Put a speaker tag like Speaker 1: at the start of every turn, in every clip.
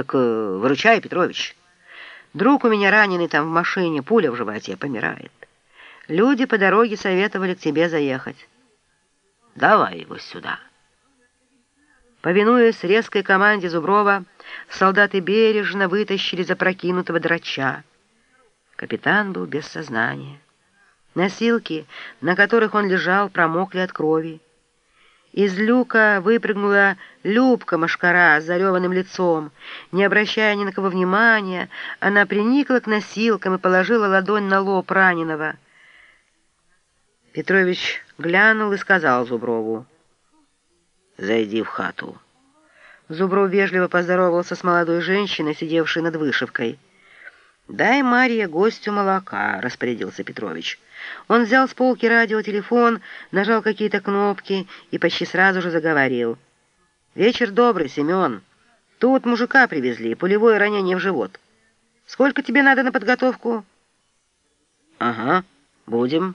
Speaker 1: Так э, выручай, Петрович. Друг у меня раненый там в машине, пуля в животе, помирает. Люди по дороге советовали к тебе заехать. Давай его сюда». Повинуясь резкой команде Зуброва, солдаты бережно вытащили запрокинутого драча. Капитан был без сознания. Носилки, на которых он лежал, промокли от крови. Из люка выпрыгнула Любка Машкара с зареванным лицом. Не обращая ни на кого внимания, она приникла к носилкам и положила ладонь на лоб раненого. Петрович глянул и сказал Зуброву, «Зайди в хату». Зубров вежливо поздоровался с молодой женщиной, сидевшей над вышивкой. «Дай Марье гостю молока», — распорядился Петрович. Он взял с полки радиотелефон, нажал какие-то кнопки и почти сразу же заговорил. «Вечер добрый, Семен. Тут мужика привезли, пулевое ранение в живот. Сколько тебе надо на подготовку?» «Ага, будем».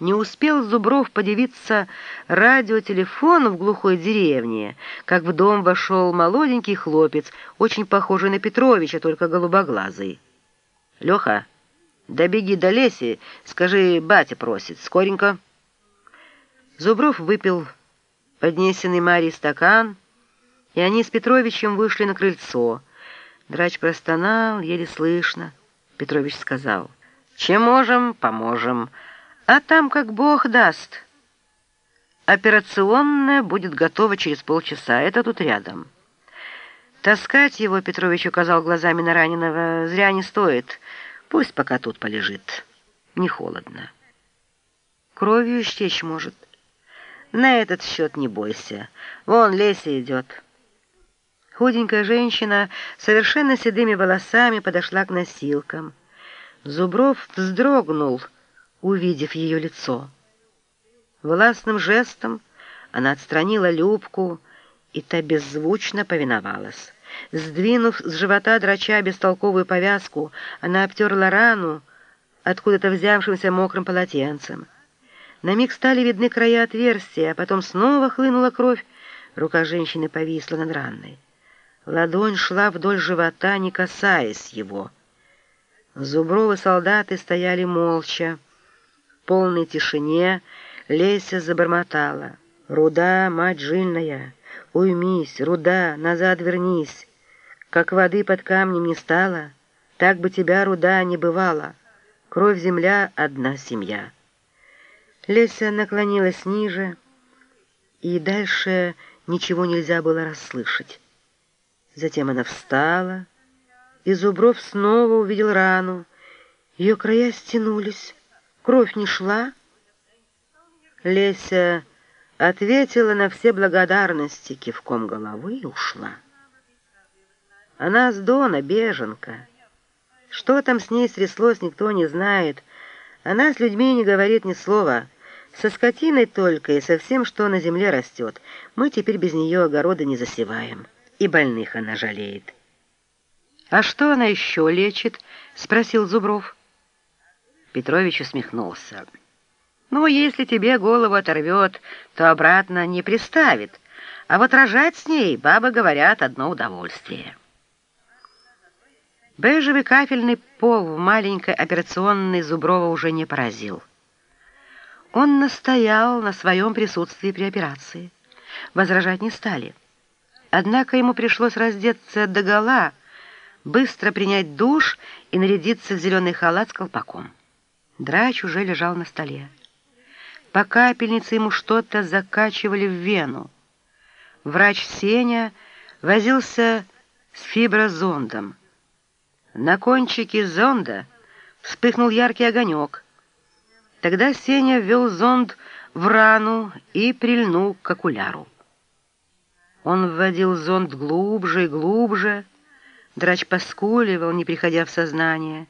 Speaker 1: Не успел Зубров подивиться радиотелефону в глухой деревне, как в дом вошел молоденький хлопец, очень похожий на Петровича, только голубоглазый. «Леха, да до леси, скажи, батя просит, скоренько». Зубров выпил поднесенный Марии стакан, и они с Петровичем вышли на крыльцо. Драч простонал, еле слышно. Петрович сказал, «Чем можем, поможем». А там как Бог даст. Операционная будет готова через полчаса. Это тут рядом. Таскать его, Петрович указал глазами на раненого, зря не стоит. Пусть пока тут полежит. Не холодно. Кровью истечь может. На этот счет не бойся. Вон Леся идет. Худенькая женщина совершенно седыми волосами подошла к носилкам. Зубров вздрогнул, увидев ее лицо. Властным жестом она отстранила Любку, и та беззвучно повиновалась. Сдвинув с живота драча бестолковую повязку, она обтерла рану откуда-то взявшимся мокрым полотенцем. На миг стали видны края отверстия, а потом снова хлынула кровь. Рука женщины повисла над ранной. Ладонь шла вдоль живота, не касаясь его. Зубровы солдаты стояли молча полной тишине Леся забормотала. «Руда, мать жильная, уймись, руда, назад вернись. Как воды под камнем не стало, так бы тебя, руда, не бывала. Кровь земля — одна семья». Леся наклонилась ниже, и дальше ничего нельзя было расслышать. Затем она встала, и Зубров снова увидел рану. Ее края стянулись, Кровь не шла? Леся ответила на все благодарности кивком головы и ушла. Она с Дона, беженка. Что там с ней стряслось, никто не знает. Она с людьми не говорит ни слова. Со скотиной только и со всем, что на земле растет. Мы теперь без нее огороды не засеваем. И больных она жалеет. «А что она еще лечит?» — спросил Зубров. Петрович усмехнулся. «Ну, если тебе голову оторвет, то обратно не приставит, а вот рожать с ней, бабы говорят, одно удовольствие». Бежевый кафельный пол в маленькой операционной Зуброва уже не поразил. Он настоял на своем присутствии при операции. Возражать не стали. Однако ему пришлось раздеться догола, быстро принять душ и нарядиться в зеленый халат с колпаком. Драч уже лежал на столе. По капельнице ему что-то закачивали в вену. Врач Сеня возился с фиброзондом. На кончике зонда вспыхнул яркий огонек. Тогда Сеня ввел зонд в рану и прильнул к окуляру. Он вводил зонд глубже и глубже. Драч поскуливал, не приходя в сознание.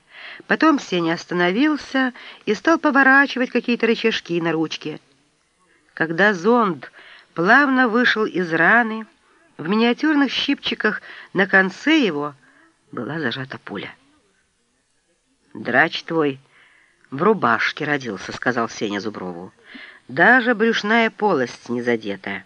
Speaker 1: Потом Сеня остановился и стал поворачивать какие-то рычажки на ручке. Когда зонд плавно вышел из раны, в миниатюрных щипчиках на конце его была зажата пуля. «Драч твой в рубашке родился», — сказал Сеня Зуброву. «Даже брюшная полость не задета».